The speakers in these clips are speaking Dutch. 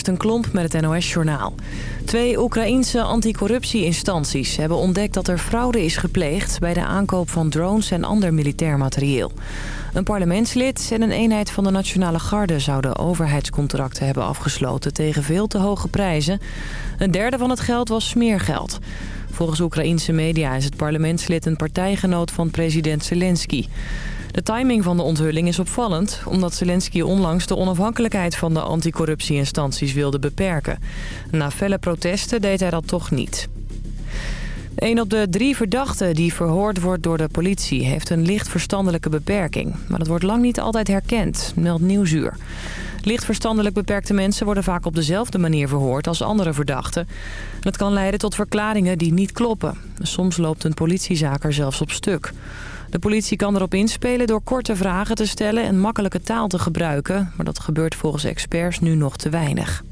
Kirsten Klomp met het NOS-journaal. Twee Oekraïense anticorruptie-instanties hebben ontdekt dat er fraude is gepleegd... bij de aankoop van drones en ander militair materieel. Een parlementslid en een eenheid van de Nationale Garde... zouden overheidscontracten hebben afgesloten tegen veel te hoge prijzen. Een derde van het geld was smeergeld. Volgens Oekraïense media is het parlementslid een partijgenoot van president Zelensky... De timing van de onthulling is opvallend... omdat Zelensky onlangs de onafhankelijkheid van de anticorruptieinstanties wilde beperken. Na felle protesten deed hij dat toch niet. Een op de drie verdachten die verhoord wordt door de politie... heeft een licht verstandelijke beperking. Maar dat wordt lang niet altijd herkend, meldt Nieuwsuur. Licht verstandelijk beperkte mensen worden vaak op dezelfde manier verhoord als andere verdachten. Dat kan leiden tot verklaringen die niet kloppen. Soms loopt een politiezaak er zelfs op stuk. De politie kan erop inspelen door korte vragen te stellen en makkelijke taal te gebruiken. Maar dat gebeurt volgens experts nu nog te weinig.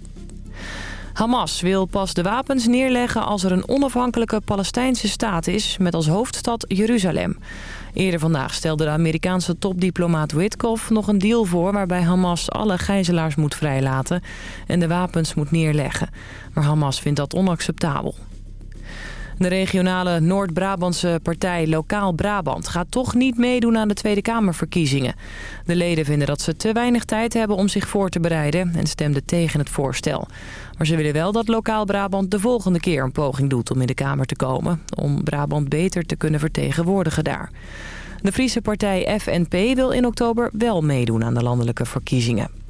Hamas wil pas de wapens neerleggen als er een onafhankelijke Palestijnse staat is... met als hoofdstad Jeruzalem. Eerder vandaag stelde de Amerikaanse topdiplomaat Witkoff nog een deal voor... waarbij Hamas alle gijzelaars moet vrijlaten en de wapens moet neerleggen. Maar Hamas vindt dat onacceptabel. De regionale Noord-Brabantse partij Lokaal Brabant gaat toch niet meedoen aan de Tweede Kamerverkiezingen. De leden vinden dat ze te weinig tijd hebben om zich voor te bereiden en stemden tegen het voorstel. Maar ze willen wel dat Lokaal Brabant de volgende keer een poging doet om in de Kamer te komen. Om Brabant beter te kunnen vertegenwoordigen daar. De Friese partij FNP wil in oktober wel meedoen aan de landelijke verkiezingen.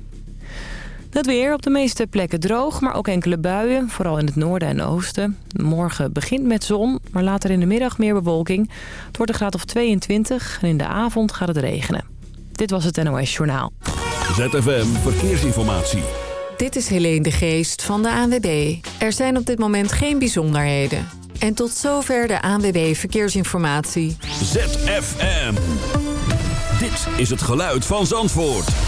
Het weer op de meeste plekken droog, maar ook enkele buien. Vooral in het noorden en oosten. Morgen begint met zon, maar later in de middag meer bewolking. Het wordt een graad of 22 en in de avond gaat het regenen. Dit was het NOS Journaal. ZFM Verkeersinformatie. Dit is Helene de Geest van de ANWB. Er zijn op dit moment geen bijzonderheden. En tot zover de ANWB Verkeersinformatie. ZFM. Dit is het geluid van Zandvoort.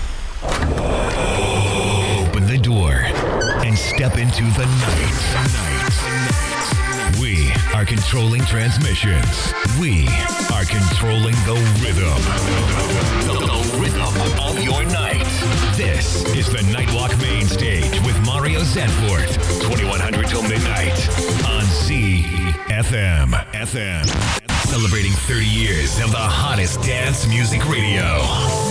Open the door and step into the night. We are controlling transmissions. We are controlling the rhythm. The rhythm of your night. This is the Nightwalk Main Stage with Mario Zanfort. 2100 till midnight on CFM. FM. Celebrating 30 years of the hottest dance music radio.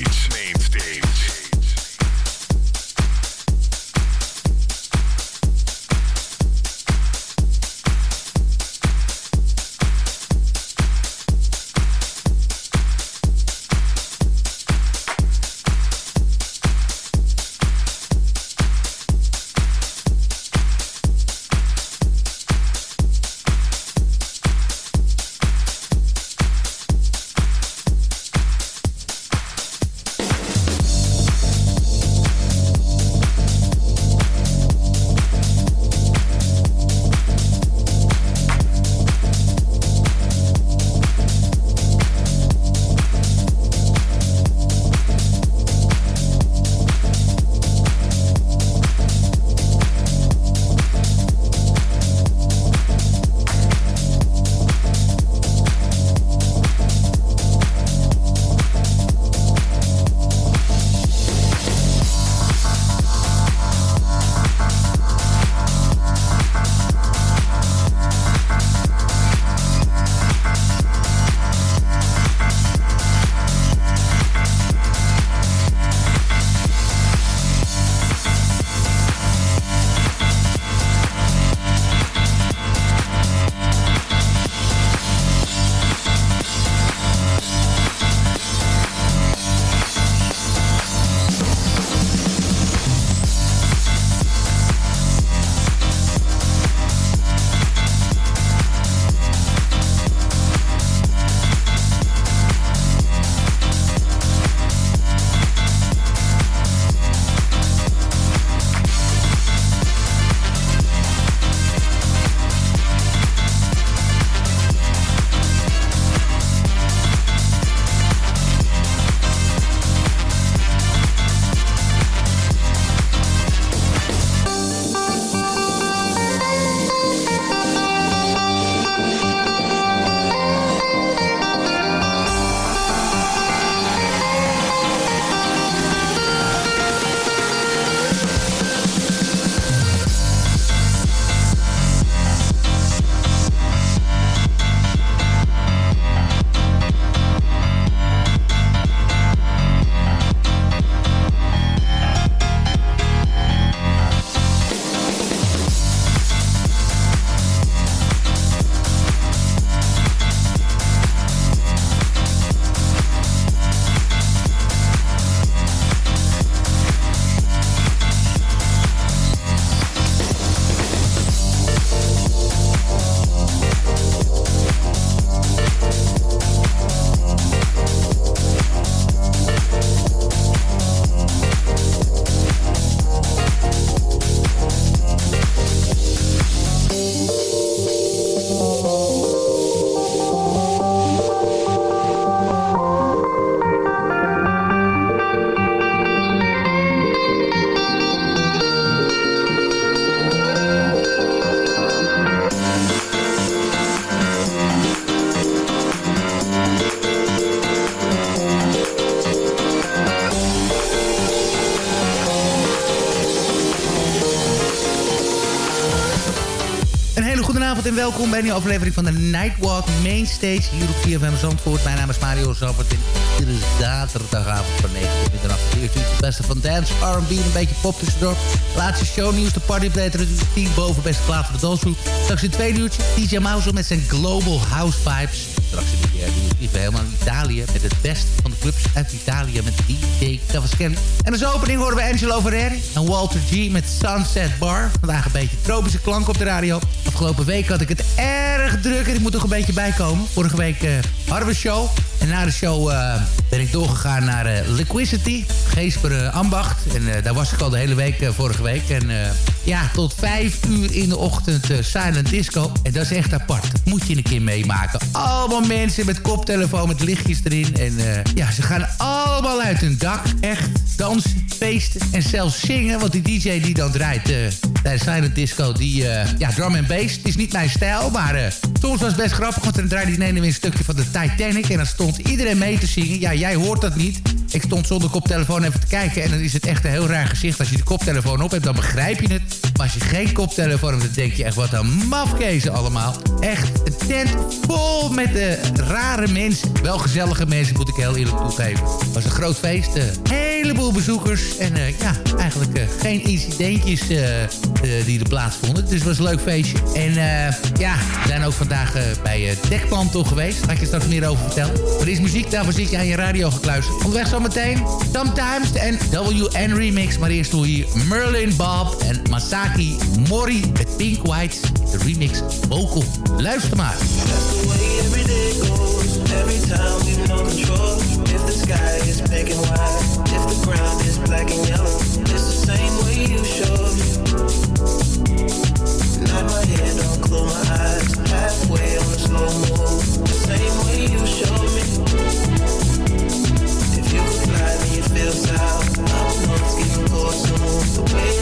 Welkom bij een nieuwe aflevering van de Nightwalk Mainstage hier op CFM Zandvoort. Mijn naam is Mario Zandvoort en iedere zaterdagavond van 9 tot middernacht. Eerst het beste van dance, R&B en een beetje pop tussendoor. Laatste shownieuws, de party update, dus 10 boven beste plaat van de dansgroep. Straks in het tweede uurtje DJ Mouse met zijn Global House Vibes. Straks in de derde uurtje helemaal in Italië met het beste van de clubs uit Italië met DJ Cavaschelli. En als opening horen we Angelo Ferreri en Walter G met Sunset Bar. Vandaag een beetje tropische klank op de radio. Afgelopen week had ik het erg druk en ik moet toch een beetje bijkomen. Vorige week uh, hadden we show. En na de show uh, ben ik doorgegaan naar uh, Liquidity, Geesper Ambacht. En daar was ik al de hele week vorige week. En ja, tot vijf uur in de ochtend Silent Disco. En dat is echt apart. Moet je een keer meemaken. Allemaal mensen met koptelefoon, met lichtjes erin. En ja, ze gaan allemaal uit hun dak. Echt dansen, feesten en zelfs zingen. Want die DJ die dan draait tijdens Silent Disco, die ja, drum en bass. Het is niet mijn stijl, maar uh, soms was het best grappig. Want dan draaide ene weer een stukje van de Titanic. En dan stond iedereen mee te zingen. Ja, jij hoort dat niet. Ik stond zonder koptelefoon even te kijken. En dan is het echt een heel raar gezicht. Als je de koptelefoon op hebt, dan begrijp je het. Maar als je geen koptelefoon hebt, dan denk je echt wat een mafkezen allemaal. Echt een tent vol met uh, rare mensen. Wel gezellige mensen, moet ik heel eerlijk toegeven. Het was een groot feest. Een heleboel bezoekers. En uh, ja, eigenlijk uh, geen incidentjes die er plaatsvonden. Dus het was een leuk feestje. En ja, we zijn ook vandaag bij uh, Dekplantel geweest. Ga ik je straks meer over vertellen. Er is muziek, daarvoor zit je aan je radio gekluisterd. Onderweg zometeen Sometimes en WN Remix. Maar eerst hoor je Merlin Bob en Masaki Mori met Pink White. De remix vocal. Luister maar. Every time we no control If the sky is black and white If the ground is black and yellow It's the same way you showed me Nod my head, don't close my eyes Halfway on the slow move The same way you showed The way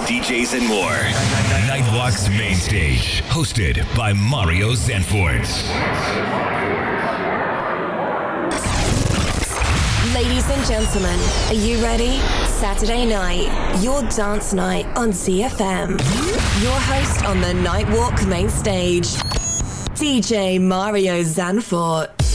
DJs, and more. Nightwalk's main stage, hosted by Mario Zanfort. Ladies and gentlemen, are you ready? Saturday night, your dance night on ZFM. Your host on the Nightwalk main stage, DJ Mario Zanfort.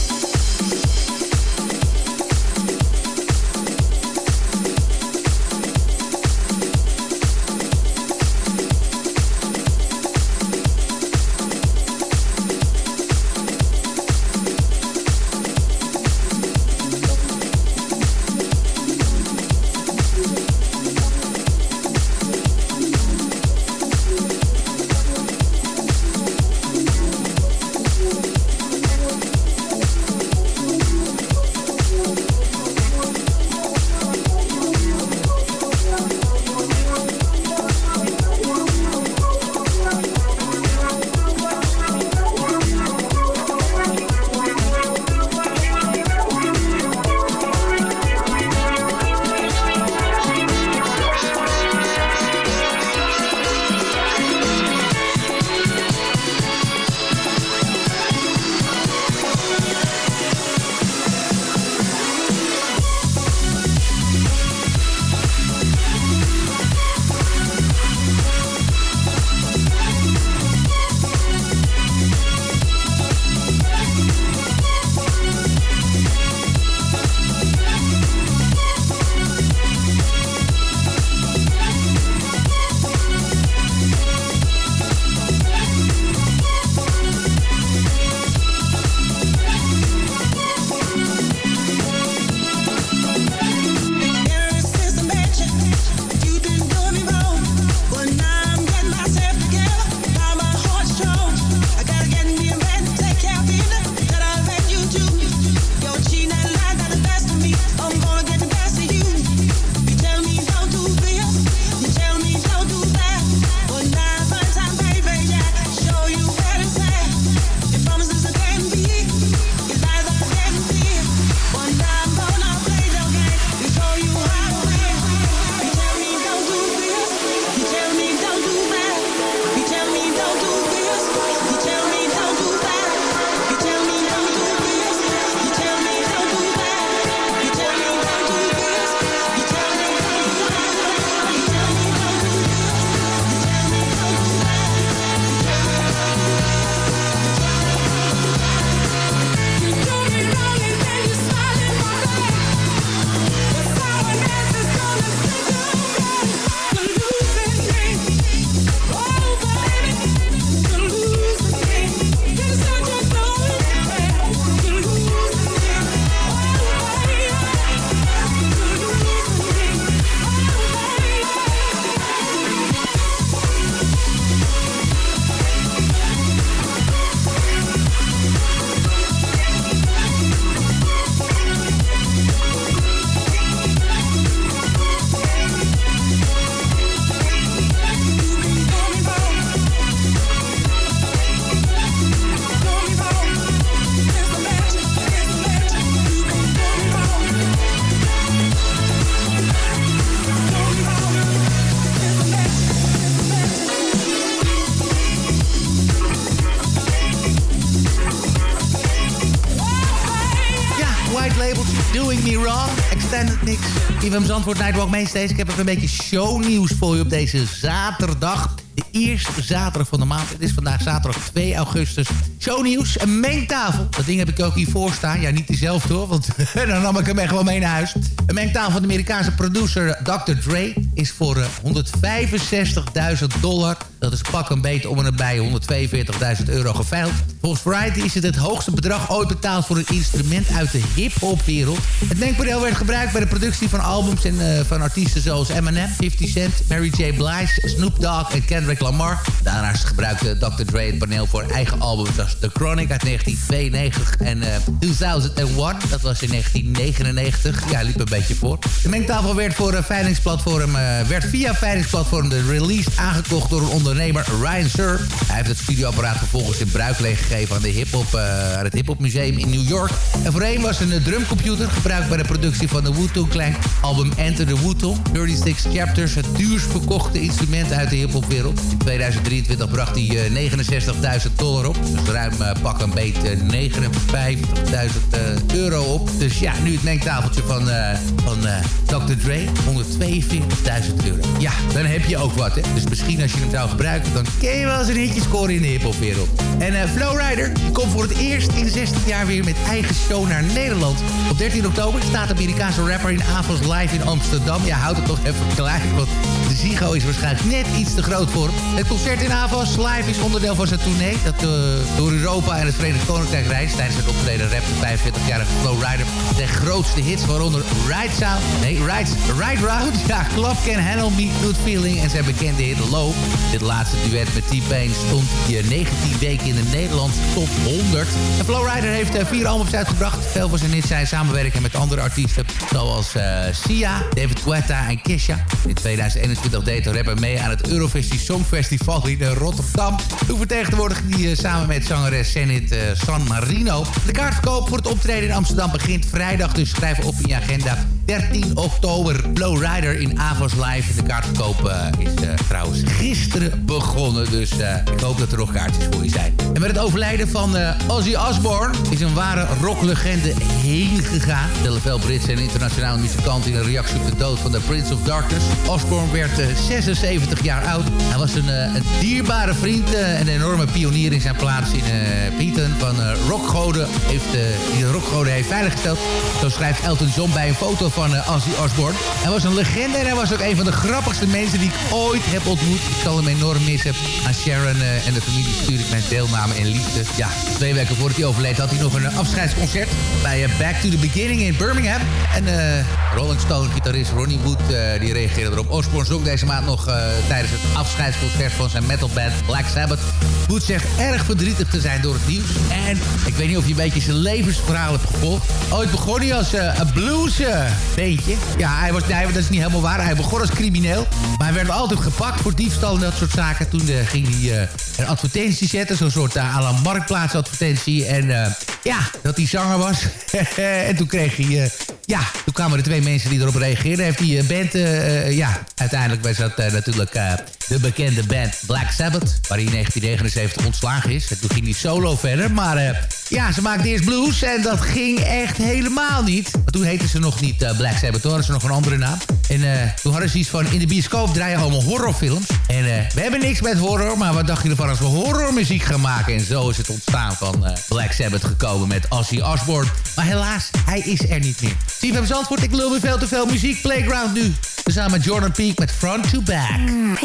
Niks. Hier van Zandvoort Nightwalk Mainstage. Ik heb even een beetje shownieuws voor je op deze zaterdag. De eerste zaterdag van de maand. Het is vandaag zaterdag 2 augustus. Shownieuws, een mengtafel. Dat ding heb ik ook hiervoor staan. Ja, niet diezelfde hoor, want dan nam ik hem echt wel mee naar huis. Een mengtafel van de Amerikaanse producer Dr. Dre is voor 165.000 dollar. Dat is pak een beetje om en nabij 142.000 euro geveild. Volgens Variety is het het hoogste bedrag ooit betaald voor een instrument uit de hip-hop-wereld. Het mengpaneel werd gebruikt bij de productie van albums en, uh, van artiesten zoals Eminem, 50 Cent, Mary J. Blige, Snoop Dogg en Kendrick Lamar. Daarnaast gebruikte Dr. Dre het paneel voor eigen albums als The Chronic uit 1992 en uh, 2001. Dat was in 1999. Ja, liep een beetje voor. De mengtafel werd, voor, uh, veiligingsplatform, uh, werd via veiligingsplatform The Release aangekocht door een ondernemer Ryan Sir. Hij heeft het studioapparaat vervolgens in bruikleen gegeven aan, de hip -hop, aan het Hip Hop Museum in New York. En voorheen was een drumcomputer gebruikt bij de productie van de Wu-Tang Clan album Enter the Wu-Tang. 36 Chapters, het duurst verkochte instrument uit de hip wereld. In 2023 bracht hij 69.000 dollar op. Dus ruim pak een beet 59.000 euro op. Dus ja, nu het mengtafeltje van, van Dr. Dre, 142.000 euro. Ja, dan heb je ook wat, hè. Dus misschien als je hem zou gebruiken, dan kun je wel eens een hitje scoren in de hiphopwereld. En Flowrider komt voor het eerst in 16 jaar weer met eigen show naar Nederland. Op 13 oktober staat de Amerikaanse rapper in Avals Live in Amsterdam. Ja, houdt het toch even klein, want de Zigo is waarschijnlijk net iets te groot voor hem. Het concert in Avals Live is onderdeel van zijn tournee... dat uh, door Europa en het Verenigd Koninkrijk reist. Tijdens het optreden rap de 45-jarige Flowrider de grootste hits, waaronder Ride Sound... Nee, Ride, Ride Round, ja, Club Can Handle Me, Good Feeling... en zijn bekende hit Low. Dit laatste duet met T-Pain stond hier 19 weken in de Nederlandse top 100. En Flowrider heeft uh, vier albums uitgebracht. Veel van zijn hits zijn samenwerken met andere artiesten... zoals uh, Sia, David Guetta en Kesha. In 2021 deed de rapper mee aan het Eurovisie Songfestival in Rotterdam. Hoe vertegenwoordigt hij uh, samen met zangeres Zenit San Marino. De kaartverkoop voor het optreden in Amsterdam begint vrijdag... dus schrijf op in je agenda 13 oktober. Flowrider in Avos Live. De kaartverkoop is trouwens gisteren begonnen. Dus uh, ik hoop dat er nog kaartjes voor je zijn. En met het overlijden van uh, Ozzy Osbourne is een ware rocklegende heen gegaan. Stellen veel Britse en internationale muzikanten in een reactie op de dood van de Prince of Darkness. Osbourne werd uh, 76 jaar oud. Hij was een, een dierbare vriend en een enorme pionier in zijn plaats in Pieten van rockgoden. Heeft, die de rockgoden heeft veiliggesteld. Zo schrijft Elton John bij een foto van Ozzy Osbourne. Hij was een legende en hij was ook een van de grappigste mensen die ik ooit heb ontmoet. Ik zal hem enorm missen. Aan Sharon uh, en de familie stuur ik mijn deelname en liefde. Ja, twee weken voordat hij overleed had hij nog een afscheidsconcert bij uh, Back to the Beginning in Birmingham. En Rolling Stone-gitarist Ronnie Wood die reageerde erop. Osbourne zong deze maand nog tijdens het afscheidsconcert van zijn metalband Black Sabbath. Wood zegt erg verdrietig te zijn door het nieuws. En ik weet niet of je een beetje zijn levensverhaal hebt gevolgd. Ooit begon hij als een blues beetje. Ja, hij was, nee, dat is niet helemaal waar. Hij begon als crimineel. Maar hij werd altijd gepakt voor diefstal en dat soort zaken. Toen uh, ging hij uh, een advertentie zetten. Zo'n soort uh, à la marktplaatsadvertentie. En ja, dat hij zanger was. en toen kreeg hij... ja, toen kwamen er twee mensen die erop reageerden. Heeft die band... ja, uiteindelijk was dat natuurlijk de bekende band Black Sabbath. Waar hij in 1979 ontslagen is. En toen ging hij solo verder. Maar ja, ze maakten eerst blues. En dat ging echt helemaal niet. Toen heette ze nog niet Black Sabbath. Toen hadden ze nog een andere naam. En toen hadden ze iets van... In de bioscoop draaien allemaal horrorfilms. En we hebben niks met horror, maar wat dacht je ervan als we horrormuziek gaan maken? En zo is het ontstaan van uh, Black Sabbath gekomen met Ozzy Osbourne. Maar helaas, hij is er niet meer. CFM Zandvoort, ik lul weer veel te veel muziek. Playground nu. Samen met Jordan Peak met Front to Back. Mm,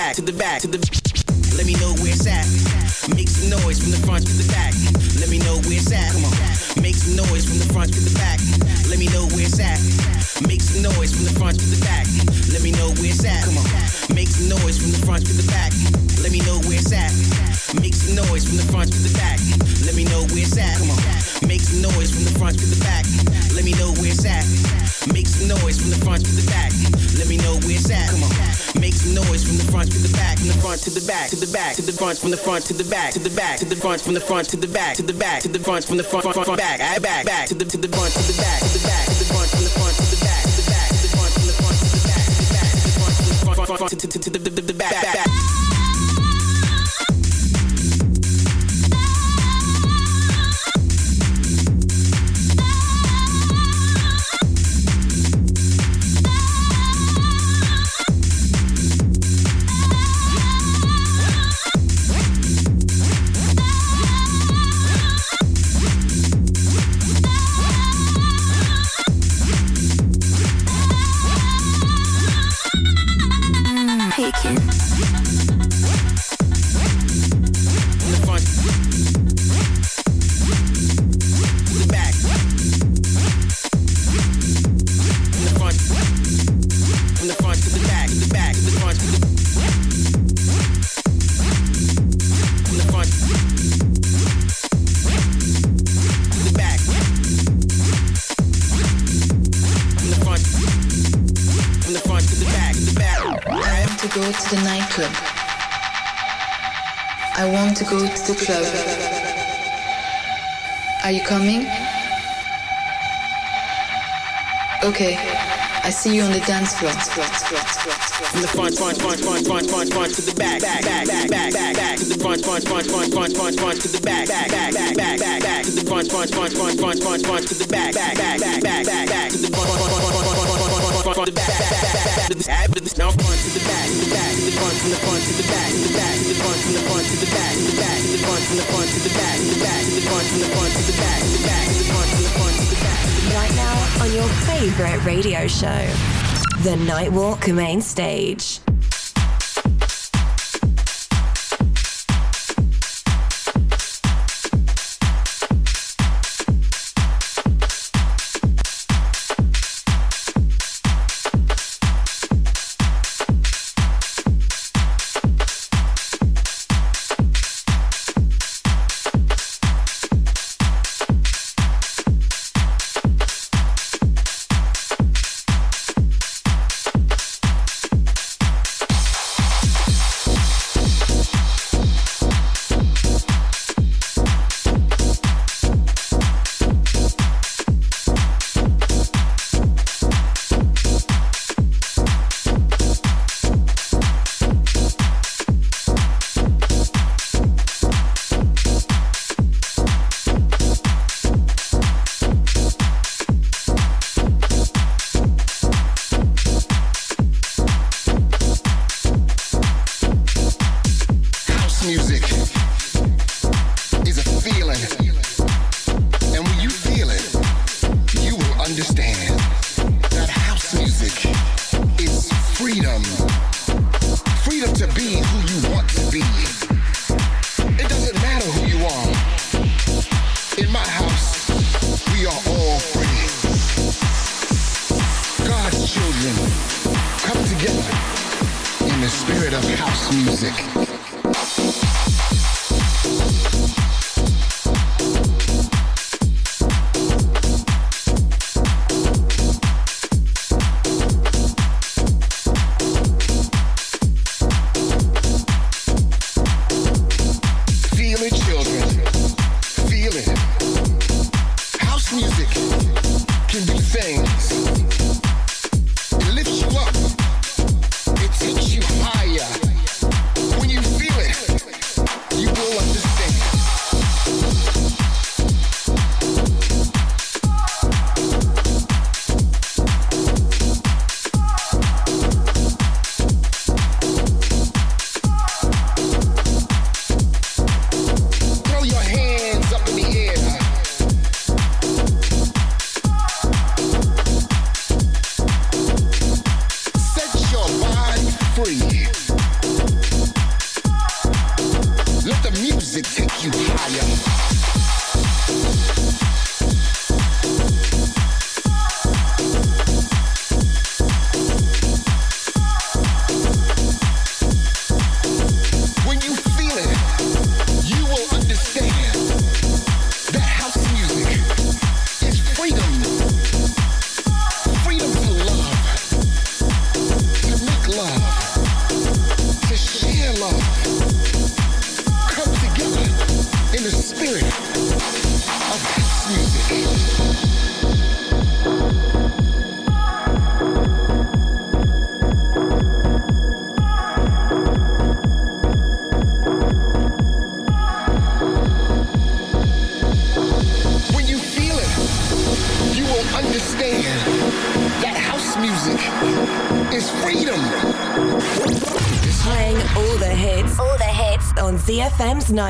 back, to the back, to the Let me know where it's at. Make some noise from the front to the back. Let me know where it's at. Come on. Make some noise from the front to the back. Let me know where it's at. Make some noise from the front to the back. Let me know where it's at. Come on. Make some noise from the front to the back. Let me know where it's at. Make some noise from the front to the back. Let me know where it's at. Come on. Make some noise from the front to the back. Let me know where it's at. Make some noise from the front to the back. Let me know where it's at. Come on. Make some noise from the front to the back. From the front to the back. To the back. To the front. From the front to the back. To the back. To the front. From the front to the back. To the back. To the front. From the front. Front. Front. Back. I back. Back. To the to the front. To the back. To the back. To the front. From the front to the back. To the back. To the front. From the front to the back. To the back. To the front. From the front. To to to the the back. Club. Are you coming? Okay, I see you on the dance floor. From the front, front, front, front, front, front, front to the back, back, back, back, back, back, to the front, front, front, front, front, front, front to the back, back, back, back, back, back, to the front, front, front, front, front, front, front to the back, back, back, back, back, back to the front, front, front, front, front, to the back, back, back, back, back to the back, back, back, back, back, back, back, back, back, back, the back. Right now on your favorite radio show, The Nightwalk Main Stage.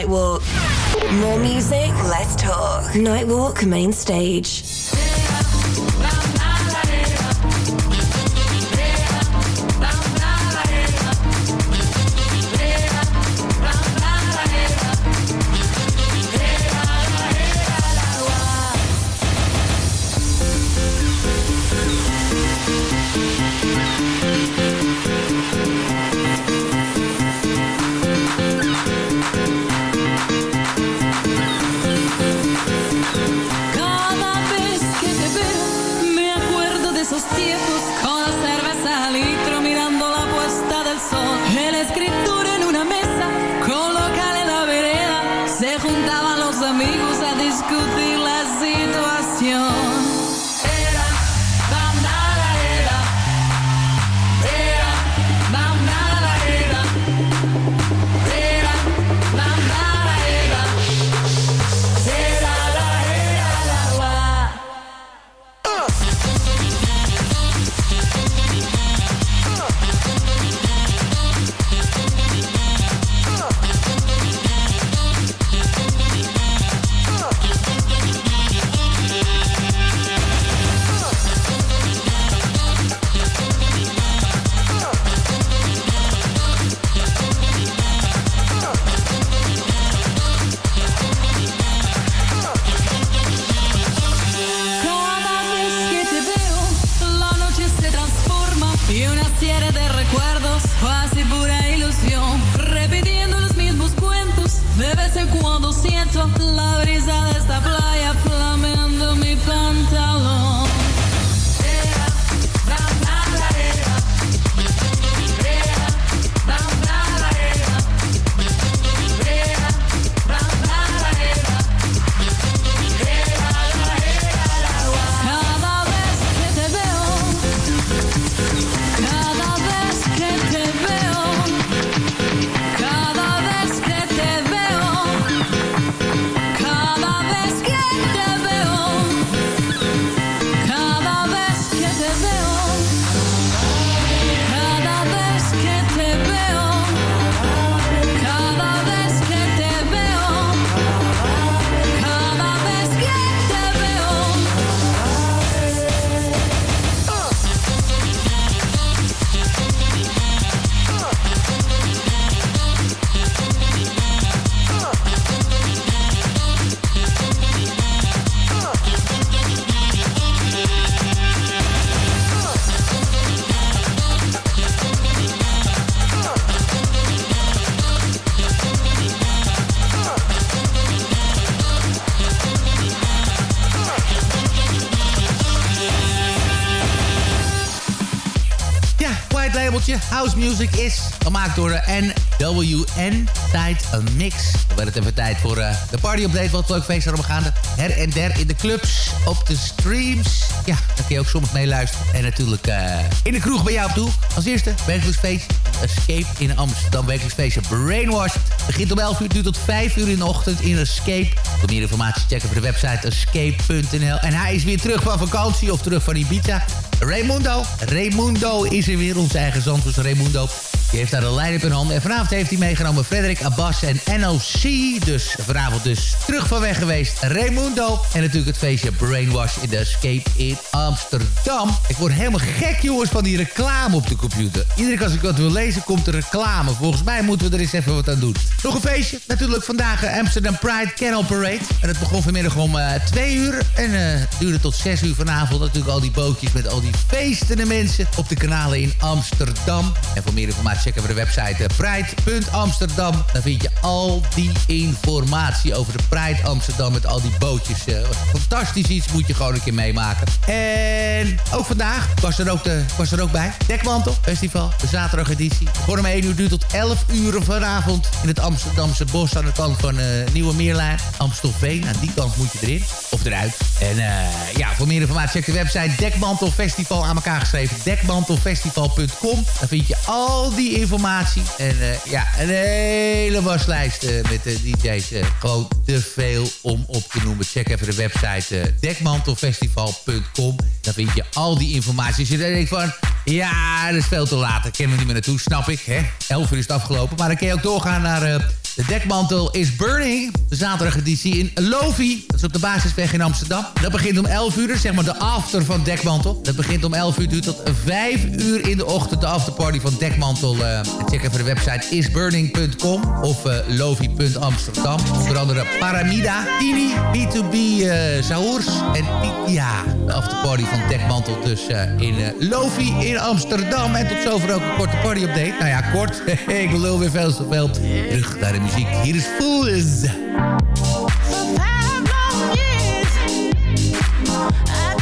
Nightwalk. More music, less talk. Nightwalk Main Stage. Music is gemaakt door de NWN. Tijd een mix. Dan werd het even tijd voor uh, de party-update. Wat leuk feest erom gaande. Her en der in de clubs, op de streams. Ja, dan kun je ook soms meeluisteren. En natuurlijk uh, in de kroeg bij jou op toe. Als eerste, wekelijks Escape in Amsterdam. Wekelijks feestje Brainwash. Begint om 11 uur, duurt tot 5 uur in de ochtend in Escape. Voor meer informatie checken voor de website escape.nl. En hij is weer terug van vakantie of terug van Ibiza. Raimundo. Raimundo is er weer, onze eigen Zandvoors Raimundo. Die heeft daar de line-up in handen. En vanavond heeft hij meegenomen Frederik Abbas en NOC. Dus vanavond dus terug van weg geweest. Raimundo. En natuurlijk het feestje Brainwash in de Escape in Amsterdam. Ik word helemaal gek, jongens, van die reclame op de computer. Iedere keer als ik wat wil lezen, komt er reclame. Volgens mij moeten we er eens even wat aan doen. Nog een feestje. Natuurlijk vandaag eh, Amsterdam Pride Canal Parade. En het begon vanmiddag om uh, twee uur. En uh, duurde tot zes uur vanavond. Natuurlijk al die bootjes met al die feestende mensen op de kanalen in Amsterdam. En voor meer informatie checken we de website pride.amsterdam. Daar vind je al die informatie over de Pride Amsterdam met al die bootjes. fantastisch iets, moet je gewoon een keer meemaken. En ook vandaag was er ook, de, was er ook bij. Dekmantel Festival, de zaterdageditie. Voor om 1 uur duurt tot 11 uur vanavond in het Amsterdamse bos aan de kant van uh, Nieuwe Meerlijn. Amstelveen, aan die kant moet je erin. Of eruit. En ja, voor meer informatie check de website Dekmantelfestival aan elkaar geschreven. Dekmantelfestival.com. Daar vind je al die informatie. En uh, ja, een hele waslijst met de DJ's. gewoon te veel om op te noemen. Check even de website dekmantelfestival.com. Daar vind je al die informatie. Als je denkt van, ja, dat is veel te laat. Daar kennen we niet meer naartoe, snap ik. Hè? 11 uur is het afgelopen. Maar dan kun je ook doorgaan naar... De dekmantel is Burning. De zaterdageditie in Lovi. Dat is op de basisweg in Amsterdam. Dat begint om 11 uur, zeg maar de after van Dekmantel. Dat begint om 11 uur, duurt tot 5 uur in de ochtend. De afterparty van Dekmantel. Uh, check even de website isburning.com of uh, lovi.amsterdam. Onder andere Paramida, Tini, B2B uh, Saours en Titia. De afterparty van Dekmantel dus in Lovi in Amsterdam. En tot zover ook een korte party-update. Nou ja, kort. Ik lul weer veel te. Terug muziek. Hier is Fools. listening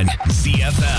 Only on ZFM.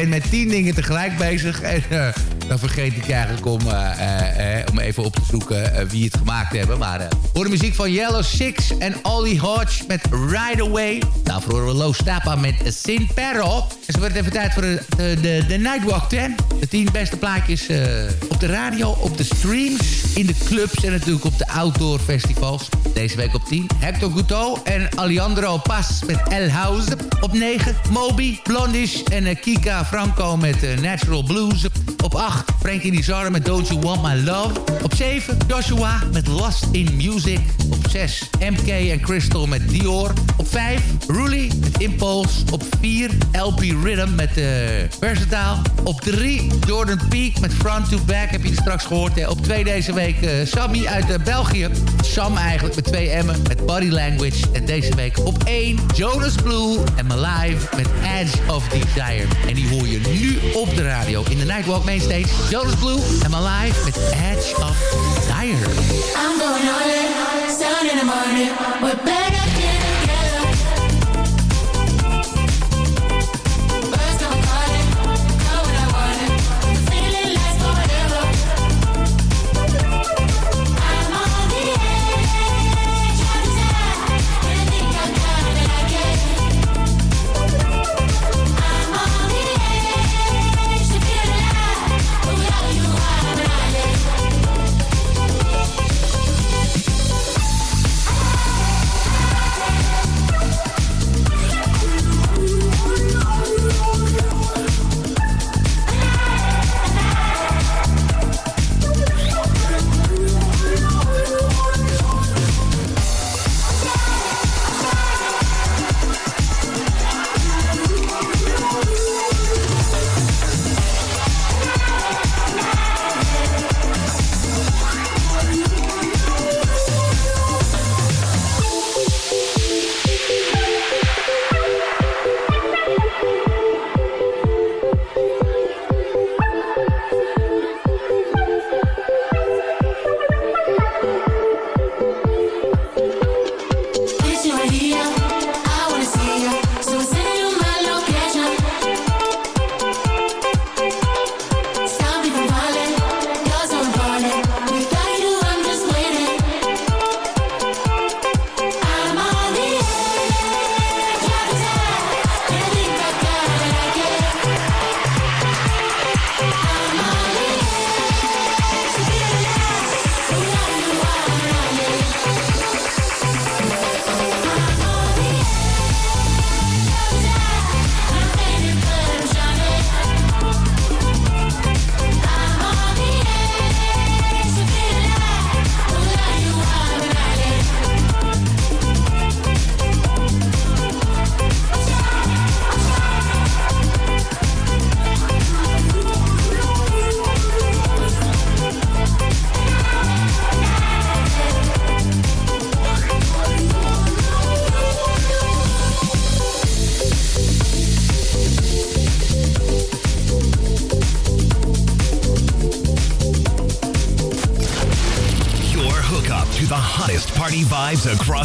Ben met tien dingen tegelijk bezig. En uh, dan vergeet ik eigenlijk om, uh, om even op te zoeken wie het gemaakt hebben. Maar voor de muziek van Yellow Six en Ollie Hodge met Ride Away. Daarvoor horen we Low Stappa met Sin Perro. En zo wordt even tijd voor de, de, de Nightwalk 10. De 10 beste plaatjes op de radio, op de streams, in de clubs en natuurlijk op de outdoor festivals. Deze week op 10 Hector Couto en Alejandro Paz met El House. Op 9 Moby, Blondish en Kika Franco met Natural Blues. Op 8 Frankie Nizar met Don't You Want My Love. Op 7 Joshua met Lost in Music. Op 6 MK en Crystal met Dior. Op 5 Met Impulse. Op 4 LP Rhythm met uh, Versatile. Op 3 Jordan Peak met Front to Back. Heb je straks gehoord. Hè? Op 2 deze week uh, Sammy uit uh, België. Sam eigenlijk met 2 M'en met Body Language. En deze week op 1 Jonas Blue en My Life met Edge of Desire. En die hoor je nu op de radio in de Nightwalk Mainstage. Jonas Blue en My Life met Edge of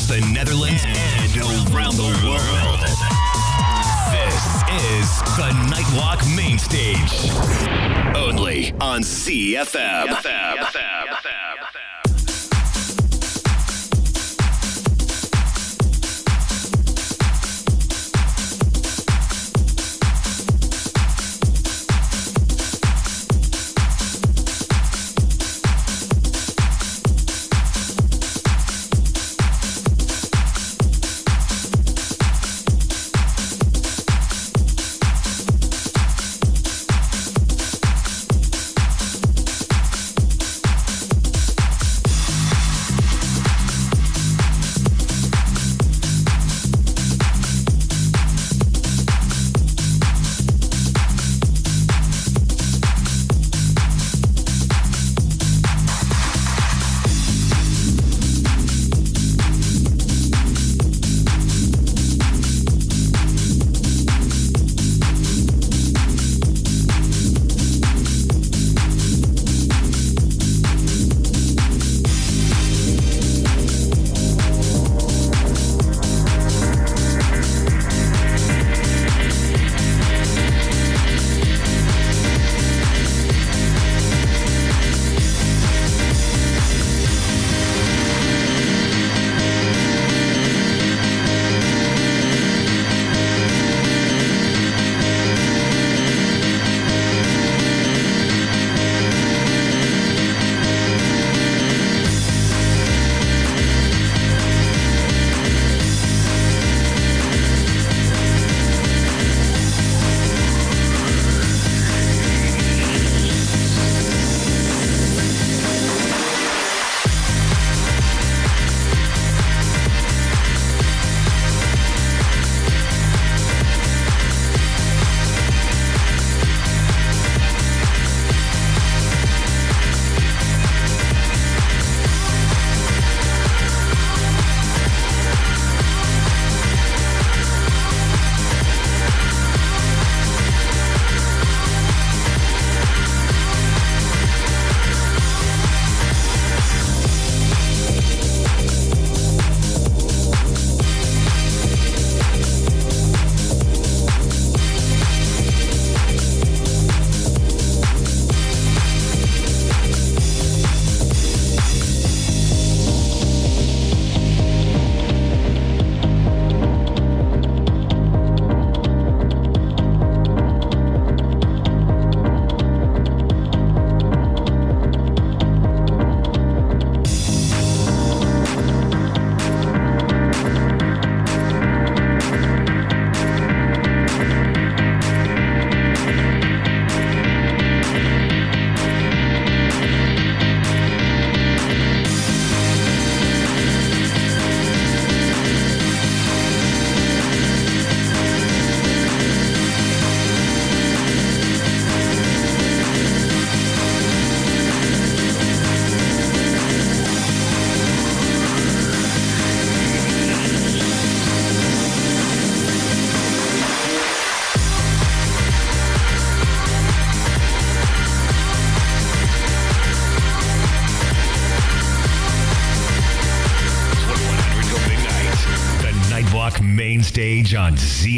the Netherlands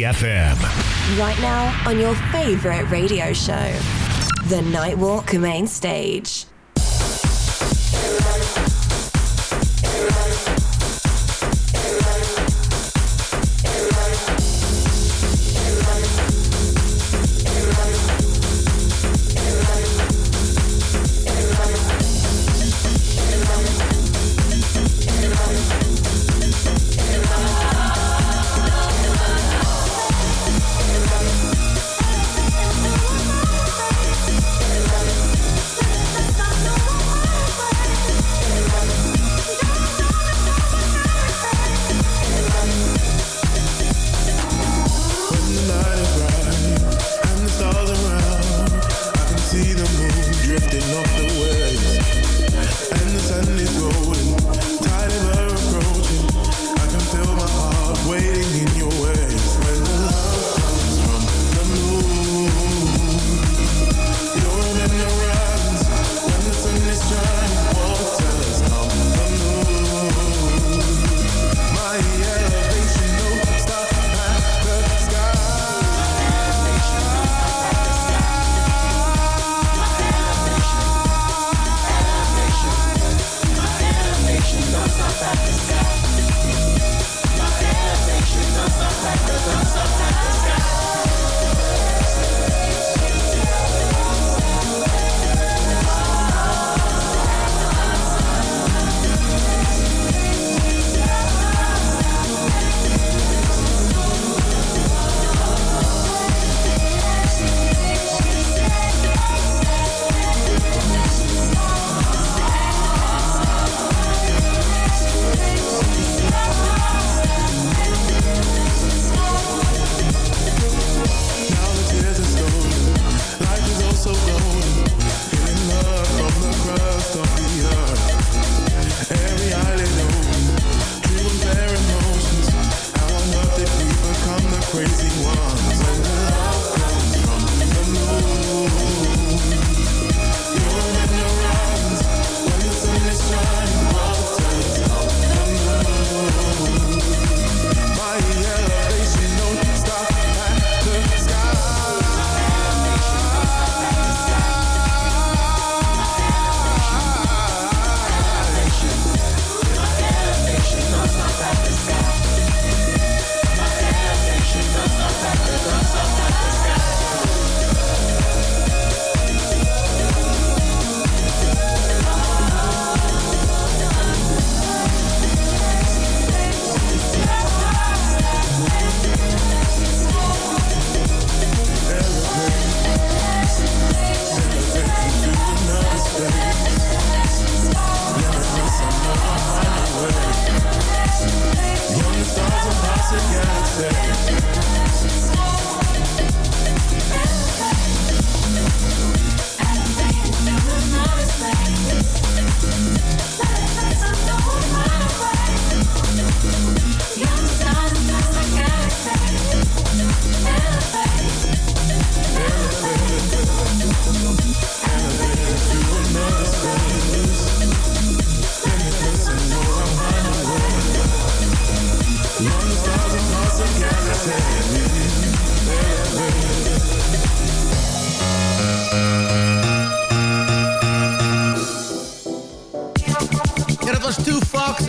ZFM. Right now on your favorite radio show, The Nightwalk Main Stage.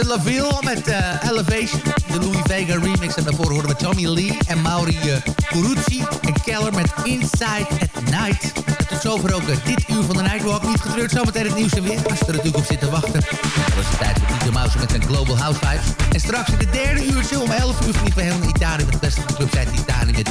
Laville met uh, Elevation. De Louis Vega remix. En daarvoor horen we Tommy Lee en Mauri Curuzzi en Keller met Inside at Night. tot zover ook uh, dit uur van de Nightwalk. Niet getreurd, zometeen het nieuws en weer. Als je er natuurlijk op zit te wachten. Dat was de tijd voor DJ Mouse met zijn Global House Vibes. En straks in de derde uurtje om 11 uur van helemaal Italië. Met de beste club zijn Italië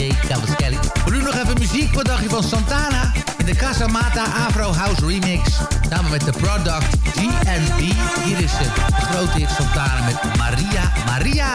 DJ Cavaschelli. Voor nu nog even muziek. Wat dacht je van Santana? In de Casa Mata Afro House Remix. Samen met de Product GNB. Hier is het de grote hit Santana met Maria Maria.